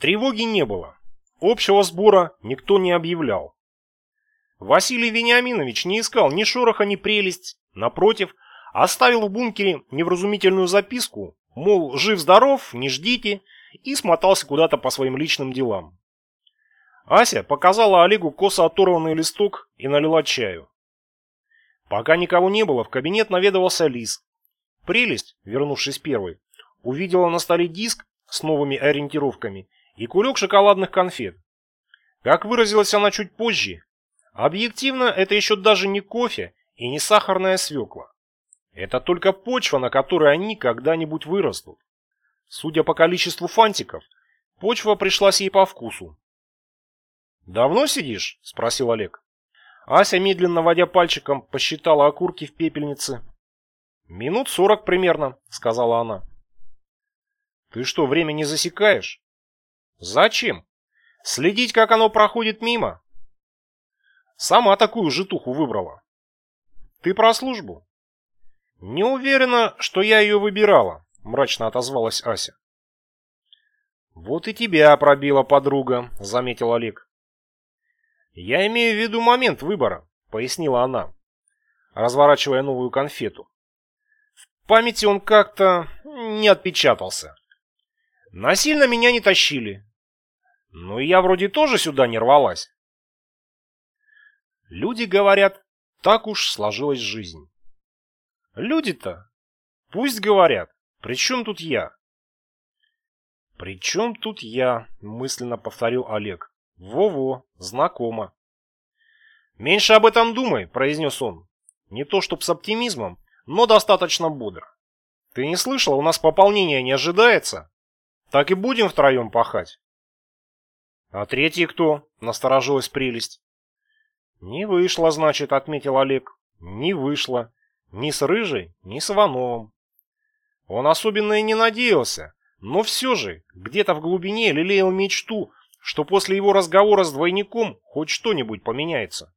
Тревоги не было. Общего сбора никто не объявлял. Василий Вениаминович не искал ни шороха, ни прелесть. Напротив, оставил в бункере невразумительную записку, мол, жив-здоров, не ждите, и смотался куда-то по своим личным делам. Ася показала Олегу косо оторванный листок и налила чаю. Пока никого не было, в кабинет наведывался Лис. Прелесть, вернувшись первой, увидела на столе диск с новыми ориентировками и кулек шоколадных конфет. Как выразилась она чуть позже, объективно это еще даже не кофе и не сахарная свекла. Это только почва, на которой они когда-нибудь вырастут. Судя по количеству фантиков, почва пришлась ей по вкусу. «Давно сидишь?» – спросил Олег. Ася, медленно водя пальчиком, посчитала окурки в пепельнице. «Минут сорок примерно», — сказала она. «Ты что, время не засекаешь?» «Зачем? Следить, как оно проходит мимо?» «Сама такую житуху выбрала». «Ты про службу?» «Не уверена, что я ее выбирала», — мрачно отозвалась Ася. «Вот и тебя пробила подруга», — заметил Олег. «Я имею в виду момент выбора», — пояснила она, разворачивая новую конфету. В памяти он как-то не отпечатался. Насильно меня не тащили. Ну и я вроде тоже сюда не рвалась. Люди говорят, так уж сложилась жизнь. Люди-то, пусть говорят, при чем тут я? При чем тут я, мысленно повторил Олег. «Во-во, знакомо». «Меньше об этом думай», — произнес он. Не то чтоб с оптимизмом, но достаточно бодро. «Ты не слышал, у нас пополнения не ожидается? Так и будем втроем пахать». «А третий кто?» — насторожилась прелесть. «Не вышло, значит», — отметил Олег. «Не вышло. Ни с Рыжей, ни с Ивановым». Он особенно и не надеялся, но все же где-то в глубине лелеял мечту, что после его разговора с двойником хоть что-нибудь поменяется.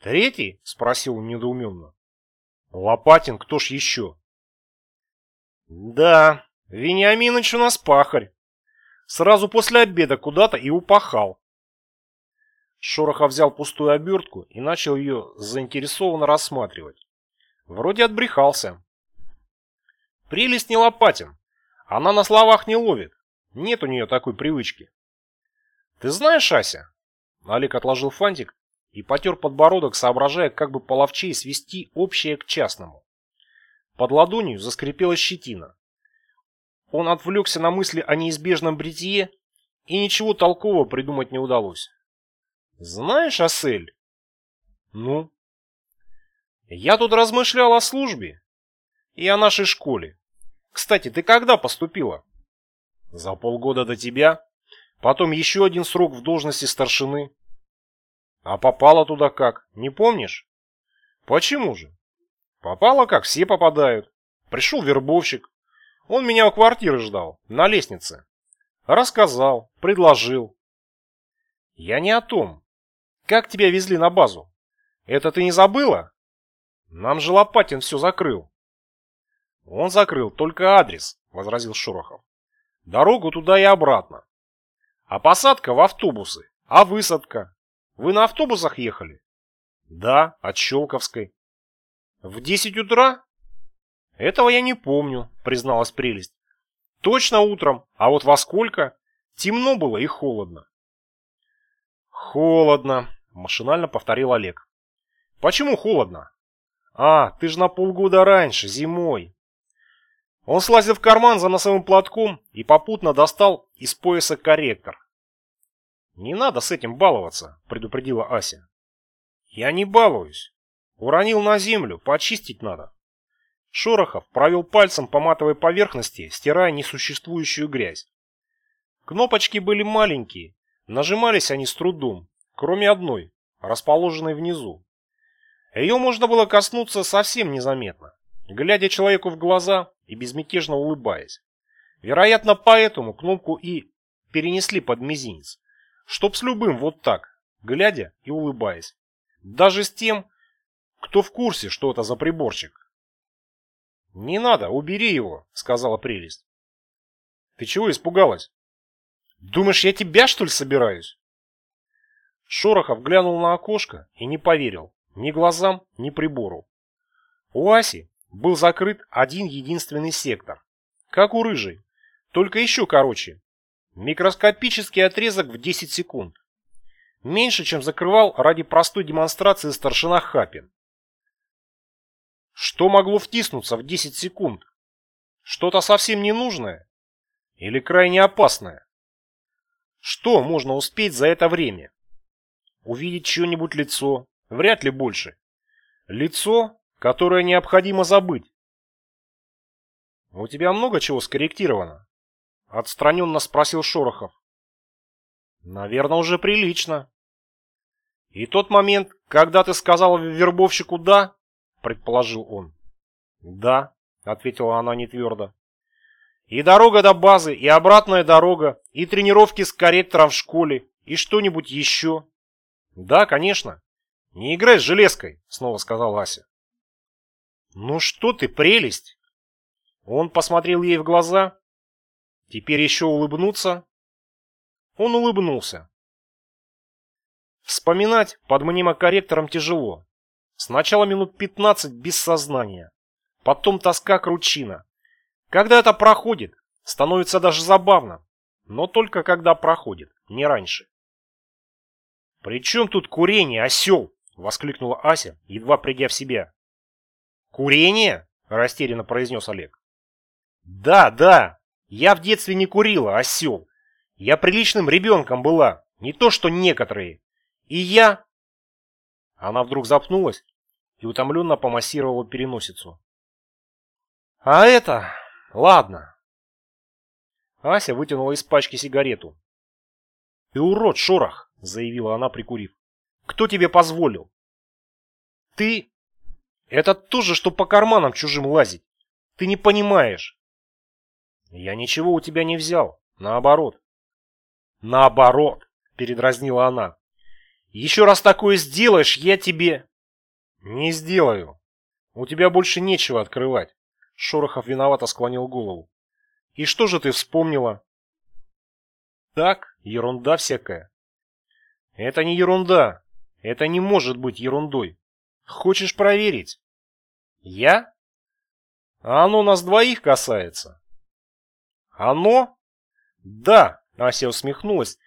«Третий?» — спросил он недоуменно. «Лопатин, кто ж еще?» «Да, Вениаминович у нас пахарь. Сразу после обеда куда-то и упахал». Шорохов взял пустую обертку и начал ее заинтересованно рассматривать. Вроде отбрехался. Прелесть не Лопатин. Она на словах не ловит. Нет у нее такой привычки. «Ты знаешь, Ася?» Олег отложил фантик и потер подбородок, соображая, как бы половчей свести общее к частному. Под ладонью заскрипела щетина. Он отвлекся на мысли о неизбежном бритье, и ничего толкового придумать не удалось. «Знаешь, Асель?» «Ну?» «Я тут размышлял о службе и о нашей школе. Кстати, ты когда поступила?» «За полгода до тебя?» Потом еще один срок в должности старшины. А попала туда как, не помнишь? Почему же? Попала как все попадают. Пришел вербовщик. Он меня у квартиры ждал, на лестнице. Рассказал, предложил. Я не о том. Как тебя везли на базу? Это ты не забыла? Нам же Лопатин все закрыл. Он закрыл только адрес, возразил Шорохов. Дорогу туда и обратно. А посадка в автобусы. А высадка? Вы на автобусах ехали? Да, от Щелковской. В десять утра? Этого я не помню, призналась прелесть. Точно утром, а вот во сколько? Темно было и холодно. Холодно, машинально повторил Олег. Почему холодно? А, ты же на полгода раньше, зимой. Он слазил в карман за носовым платком и попутно достал из пояса корректор. «Не надо с этим баловаться», — предупредила Ася. «Я не балуюсь. Уронил на землю, почистить надо». Шорохов провел пальцем по матовой поверхности, стирая несуществующую грязь. Кнопочки были маленькие, нажимались они с трудом, кроме одной, расположенной внизу. Ее можно было коснуться совсем незаметно, глядя человеку в глаза и безмятежно улыбаясь. Вероятно, поэтому кнопку и перенесли под мизинец чтоб с любым вот так, глядя и улыбаясь. Даже с тем, кто в курсе, что это за приборчик. «Не надо, убери его», — сказала прелесть. «Ты чего испугалась?» Думаешь, я тебя, что ли, собираюсь? Шорохов глянул на окошко и не поверил ни глазам, ни прибору. У Аси был закрыт один единственный сектор, как у рыжей, только еще короче. Микроскопический отрезок в 10 секунд. Меньше, чем закрывал ради простой демонстрации старшина Хапин. Что могло втиснуться в 10 секунд? Что-то совсем ненужное? Или крайне опасное? Что можно успеть за это время? Увидеть чье-нибудь лицо? Вряд ли больше. Лицо, которое необходимо забыть. «У тебя много чего скорректировано?» Отстраненно спросил Шорохов. «Наверное, уже прилично». «И тот момент, когда ты сказал вербовщику «да», — предположил он. «Да», — ответила она нетвердо. «И дорога до базы, и обратная дорога, и тренировки с корректором в школе, и что-нибудь еще». «Да, конечно. Не играй с железкой», — снова сказал Ася. «Ну что ты, прелесть!» Он посмотрел ей в глаза. Теперь еще улыбнуться. Он улыбнулся. Вспоминать под мнемокорректором тяжело. Сначала минут 15 без сознания. Потом тоска кручина. Когда это проходит, становится даже забавно. Но только когда проходит, не раньше. «При чем тут курение, осел?» — воскликнула Ася, едва придя в себя. «Курение?» — растерянно произнес Олег. Да, да, я в детстве не курила, осел. Я приличным ребенком была, не то что некоторые. И я... Она вдруг запнулась и утомленно помассировала переносицу. А это... Ладно. Ася вытянула из пачки сигарету. «Ты урод, Шорох!» — заявила она, прикурив. «Кто тебе позволил?» «Ты... Это то же, что по карманам чужим лазить. Ты не понимаешь. Я ничего у тебя не взял. Наоборот. Наоборот, передразнила она. Еще раз такое сделаешь, я тебе... Не сделаю. У тебя больше нечего открывать. Шорохов виновато склонил голову. И что же ты вспомнила? Так, ерунда всякая. Это не ерунда. Это не может быть ерундой. Хочешь проверить? Я? А оно нас двоих касается. «Оно?» «Да», — Ася усмехнулась.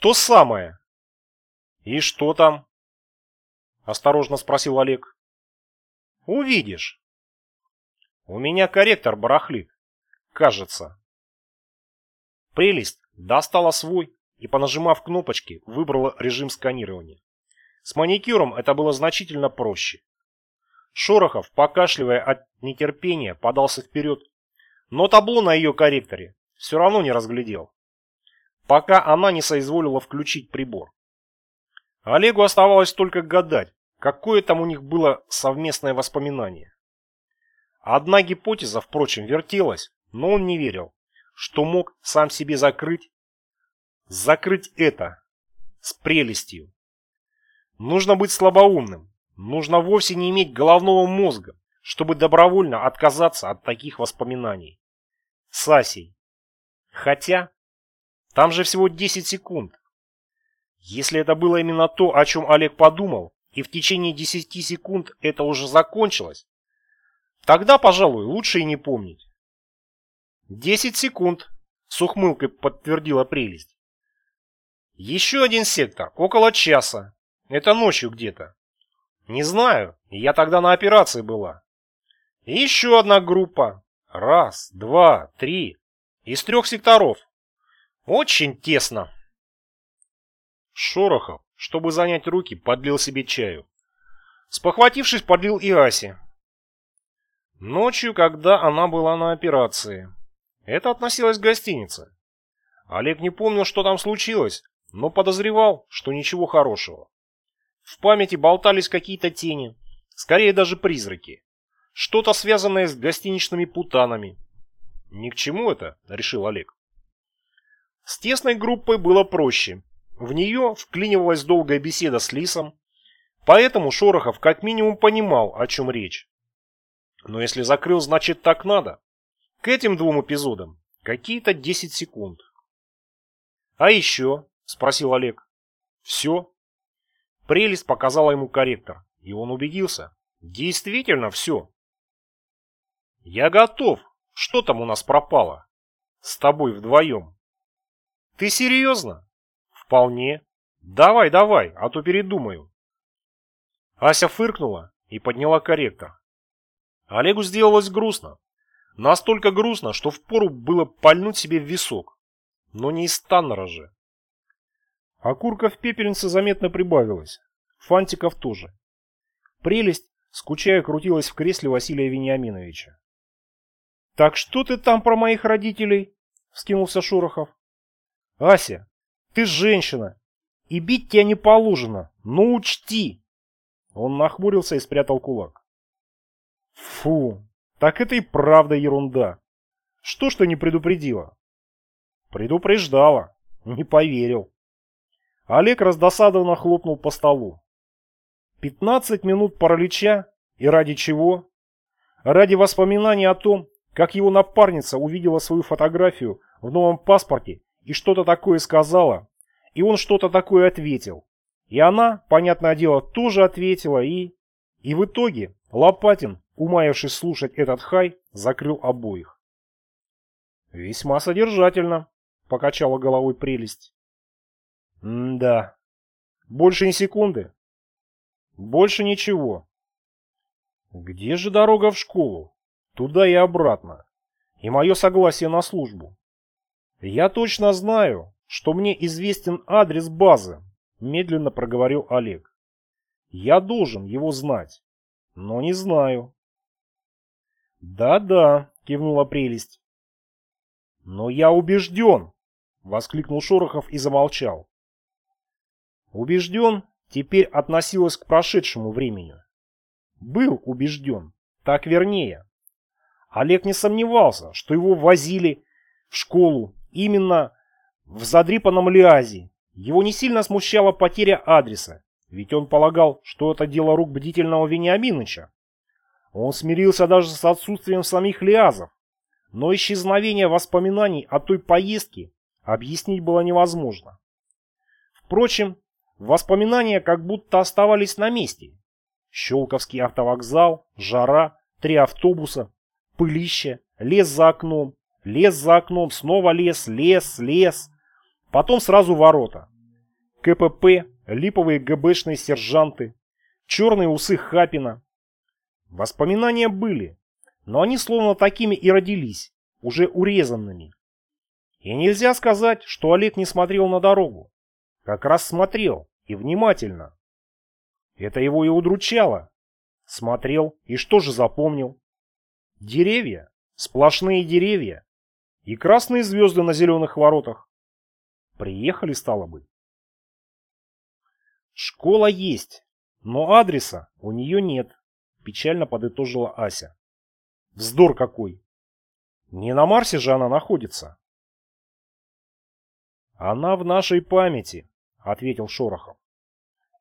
«То самое». «И что там?» — осторожно спросил Олег. «Увидишь». «У меня корректор барахлит. Кажется». Прелесть достала свой и, понажимав кнопочки, выбрала режим сканирования. С маникюром это было значительно проще. Шорохов, покашливая от нетерпения, подался вперед но табло на ее корректоре все равно не разглядел, пока она не соизволила включить прибор. Олегу оставалось только гадать, какое там у них было совместное воспоминание. Одна гипотеза, впрочем, вертелась, но он не верил, что мог сам себе закрыть, закрыть это с прелестью. Нужно быть слабоумным, нужно вовсе не иметь головного мозга, чтобы добровольно отказаться от таких воспоминаний. С Асей. Хотя, там же всего 10 секунд. Если это было именно то, о чем Олег подумал, и в течение 10 секунд это уже закончилось, тогда, пожалуй, лучше и не помнить. 10 секунд, с ухмылкой подтвердила прелесть. Еще один сектор, около часа. Это ночью где-то. Не знаю, я тогда на операции была. И еще одна группа. Раз, два, три. Из трех секторов. Очень тесно. Шорохов, чтобы занять руки, подлил себе чаю. Спохватившись, подлил и Асе. Ночью, когда она была на операции. Это относилось к гостинице. Олег не помнил, что там случилось, но подозревал, что ничего хорошего. В памяти болтались какие-то тени, скорее даже призраки. Что-то связанное с гостиничными путанами. Ни к чему это, решил Олег. С тесной группой было проще. В нее вклинивалась долгая беседа с Лисом, поэтому Шорохов как минимум понимал, о чем речь. Но если закрыл, значит так надо. К этим двум эпизодам какие-то 10 секунд. А еще? Спросил Олег. Все. Прелесть показала ему корректор, и он убедился. Действительно все. Я готов. Что там у нас пропало? С тобой вдвоем. Ты серьезно? Вполне. Давай, давай, а то передумаю. Ася фыркнула и подняла корректор. Олегу сделалось грустно. Настолько грустно, что впору было пальнуть себе в висок. Но не из Таннера же. Окурка в пепельнице заметно прибавилось. Фантиков тоже. Прелесть, скучая, крутилась в кресле Василия Вениаминовича. «Так что ты там про моих родителей?» — вскинулся Шорохов. «Ася, ты женщина, и бить тебя не положено, но учти!» Он нахмурился и спрятал кулак. «Фу, так это и правда ерунда. Что ж ты не предупредила?» «Предупреждала. Не поверил». Олег раздосадованно хлопнул по столу. «Пятнадцать минут паралича? И ради чего?» Ради воспоминаний о том, как его напарница увидела свою фотографию в новом паспорте и что-то такое сказала, и он что-то такое ответил. И она, понятное дело, тоже ответила, и... И в итоге Лопатин, умаявшись слушать этот хай, закрыл обоих. «Весьма содержательно», — покачала головой прелесть. «М-да. Больше ни секунды?» «Больше ничего». «Где же дорога в школу? Туда и обратно. И мое согласие на службу?» «Я точно знаю, что мне известен адрес базы», — медленно проговорил Олег. «Я должен его знать, но не знаю». «Да-да», — кивнула прелесть. «Но я убежден!» — воскликнул Шорохов и замолчал. «Убежден» теперь относилось к прошедшему времени. Был убежден, так вернее. Олег не сомневался, что его возили в школу именно в задрипанном лиазе. Его не сильно смущала потеря адреса, ведь он полагал, что это дело рук бдительного Вениаминыча. Он смирился даже с отсутствием самих лиазов, но исчезновение воспоминаний о той поездке объяснить было невозможно. Впрочем, воспоминания как будто оставались на месте. Щелковский автовокзал, жара, три автобуса, пылище, лес за окном, лес за окном, снова лес, лес, лес. Потом сразу ворота. КПП, липовые ГБшные сержанты, черные усы Хапина. Воспоминания были, но они словно такими и родились, уже урезанными. И нельзя сказать, что Олег не смотрел на дорогу. Как раз смотрел, и внимательно. Это его и удручало. Смотрел, и что же запомнил? Деревья, сплошные деревья, и красные звезды на зеленых воротах. Приехали, стало быть. Школа есть, но адреса у нее нет, печально подытожила Ася. Вздор какой! Не на Марсе же она находится. Она в нашей памяти, ответил Шорохов.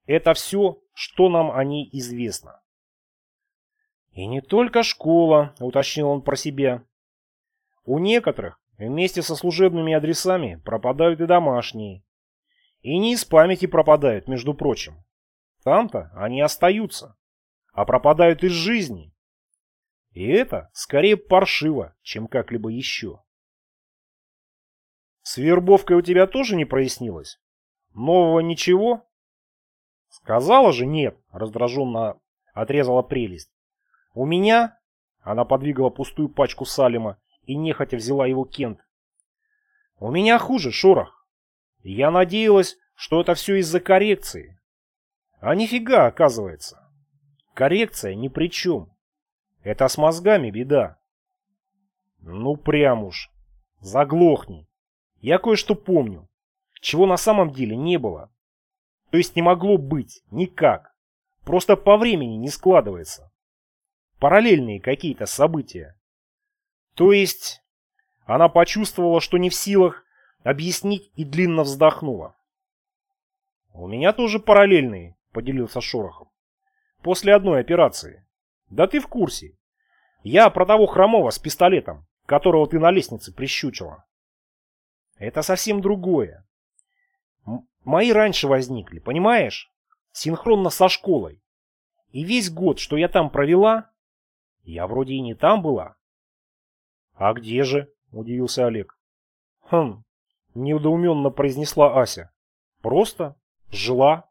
Это все, что нам о ней известно. И не только школа, уточнил он про себя. У некоторых вместе со служебными адресами пропадают и домашние. И не из памяти пропадают, между прочим. Там-то они остаются, а пропадают из жизни. И это скорее паршиво, чем как-либо еще. С вербовкой у тебя тоже не прояснилось? Нового ничего? Сказала же нет, раздраженно отрезала прелесть. У меня... Она подвигала пустую пачку Салима и нехотя взяла его Кент. У меня хуже, Шорох. Я надеялась, что это все из-за коррекции. А нифига, оказывается. Коррекция ни при чем. Это с мозгами беда. Ну прям уж. Заглохни. Я кое-что помню, чего на самом деле не было. То есть не могло быть, никак. Просто по времени не складывается. Параллельные какие-то события. То есть она почувствовала, что не в силах объяснить и длинно вздохнула. «У меня тоже параллельные», — поделился Шорохов. «После одной операции. Да ты в курсе. Я про того хромого с пистолетом, которого ты на лестнице прищучила. Это совсем другое. мои раньше возникли, понимаешь? Синхронно со школой. И весь год, что я там провела, я вроде и не там была. А где же? Удивился Олег. Хм, недоуменно произнесла Ася. Просто жила.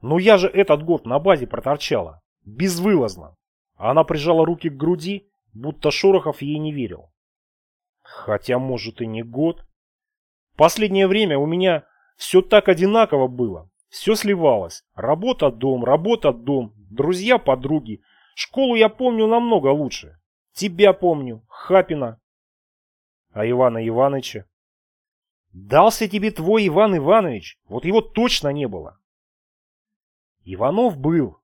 Но я же этот год на базе проторчала. Безвылазно. Она прижала руки к груди, будто Шорохов ей не верил. Хотя, может, и не год. Последнее время у меня все так одинаково было. Все сливалось. Работа, дом, работа, дом, друзья, подруги. Школу я помню намного лучше. Тебя помню, Хапина. А Ивана Ивановича? Дался тебе твой Иван Иванович, вот его точно не было. Иванов был.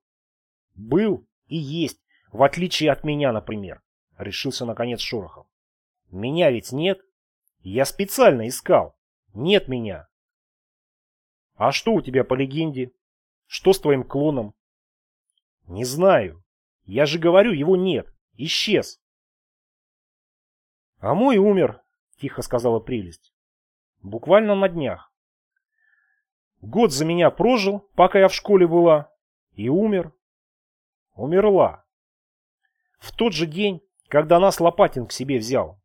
Был и есть, в отличие от меня, например, решился наконец Шорохов. Меня ведь нет. Я специально искал. Нет меня. А что у тебя по легенде? Что с твоим клоном? Не знаю. Я же говорю, его нет. Исчез. А мой умер, тихо сказала прелесть. Буквально на днях. Год за меня прожил, пока я в школе была, и умер. Умерла. В тот же день, когда нас Лопатин к себе взял.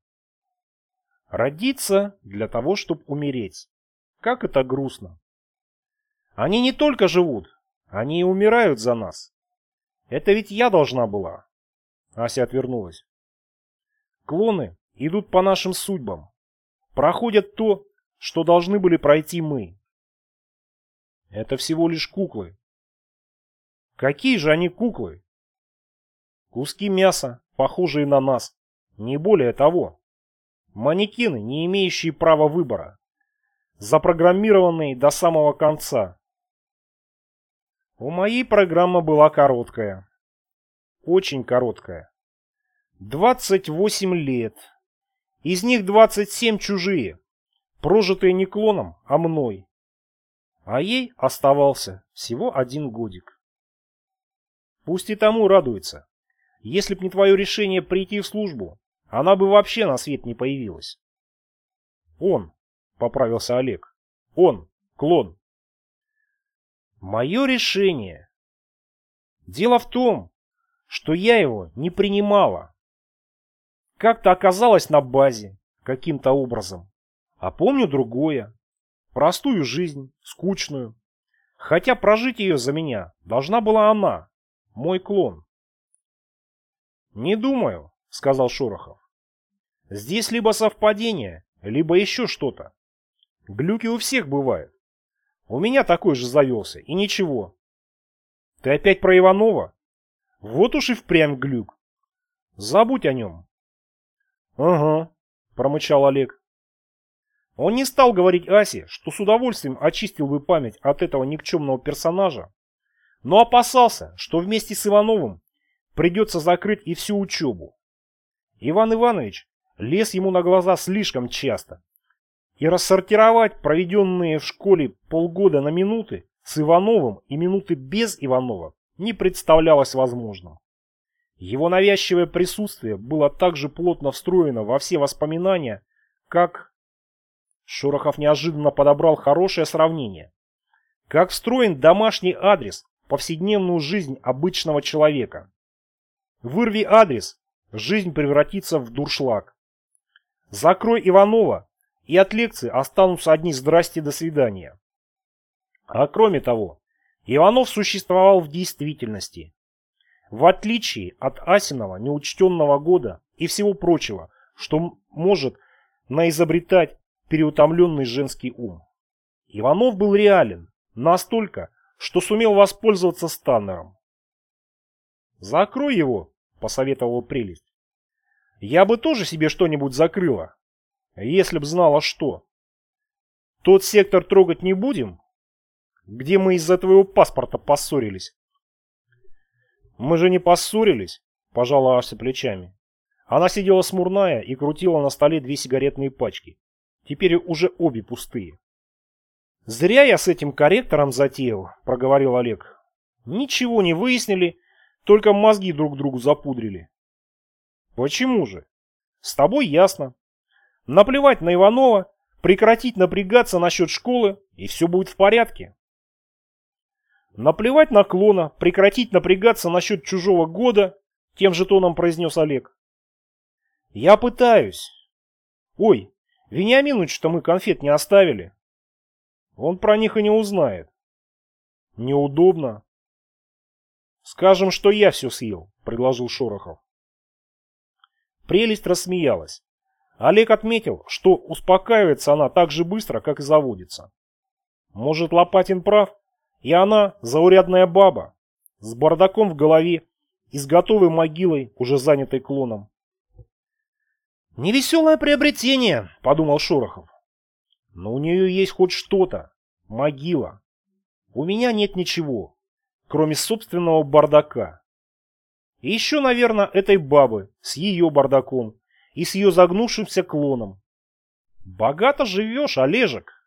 Родиться для того, чтобы умереть. Как это грустно. Они не только живут, они и умирают за нас. Это ведь я должна была. Ася отвернулась. Клоны идут по нашим судьбам. Проходят то, что должны были пройти мы. Это всего лишь куклы. Какие же они куклы? Куски мяса, похожие на нас. Не более того. Манекены, не имеющие права выбора. Запрограммированные до самого конца. У моей программа была короткая. Очень короткая. 28 лет. Из них 27 чужие, прожитые не клоном, а мной. А ей оставался всего один годик. Пусть и тому радуется. Если б не твое решение прийти в службу, она бы вообще на свет не появилась. Он, поправился Олег. Он, клон. Мое решение. Дело в том, что я его не принимала. Как-то оказалось на базе, каким-то образом. А помню другое. Простую жизнь, скучную. Хотя прожить ее за меня должна была она, мой клон. «Не думаю», — сказал Шорохов. Здесь либо совпадение, либо еще что-то. Глюки у всех бывают. У меня такой же завелся, и ничего. Ты опять про Иванова? Вот уж и впрямь глюк. Забудь о нем. Ага, промычал Олег. Он не стал говорить Асе, что с удовольствием очистил бы память от этого никчемного персонажа, но опасался, что вместе с Ивановым придется закрыть и всю учебу. Иван Иванович лез ему на глаза слишком часто. И рассортировать проведенные в школе полгода на минуты с Ивановым и минуты без Иванова не представлялось возможным. Его навязчивое присутствие было так же плотно встроено во все воспоминания, как... Шорохов неожиданно подобрал хорошее сравнение. Как встроен домашний адрес в повседневную жизнь обычного человека. Вырви адрес, жизнь превратится в дуршлаг. Закрой Иванова, и от лекции останутся одни здрасте до свидания. А кроме того, Иванов существовал в действительности. В отличие от Асинова неучтенного года и всего прочего, что может наизобретать переутомленный женский ум. Иванов был реален настолько, что сумел воспользоваться Станнером. «Закрой его», — посоветовал прелесть. Я бы тоже себе что-нибудь закрыла, если б знала что. Тот сектор трогать не будем, где мы из-за твоего паспорта поссорились. Мы же не поссорились, пожала Ася плечами. Она сидела смурная и крутила на столе две сигаретные пачки. Теперь уже обе пустые. «Зря я с этим корректором затеял», — проговорил Олег. «Ничего не выяснили, только мозги друг другу запудрили. Почему же? С тобой ясно. Наплевать на Иванова, прекратить напрягаться насчет школы, и все будет в порядке. Наплевать на клона, прекратить напрягаться насчет чужого года, тем же тоном произнес Олег. Я пытаюсь. Ой, Вениаминович-то мы конфет не оставили. Он про них и не узнает. Неудобно. Скажем, что я все съел, предложил Шорохов. Прелесть рассмеялась. Олег отметил, что успокаивается она так же быстро, как и заводится. Может, Лопатин прав, и она заурядная баба, с бардаком в голове и с готовой могилой, уже занятой клоном. «Невеселое приобретение», — подумал Шорохов. «Но у нее есть хоть что-то. Могила. У меня нет ничего, кроме собственного бардака. И еще, наверное, этой бабы с ее бардаком и с ее загнувшимся клоном. Богато живешь, Олежек.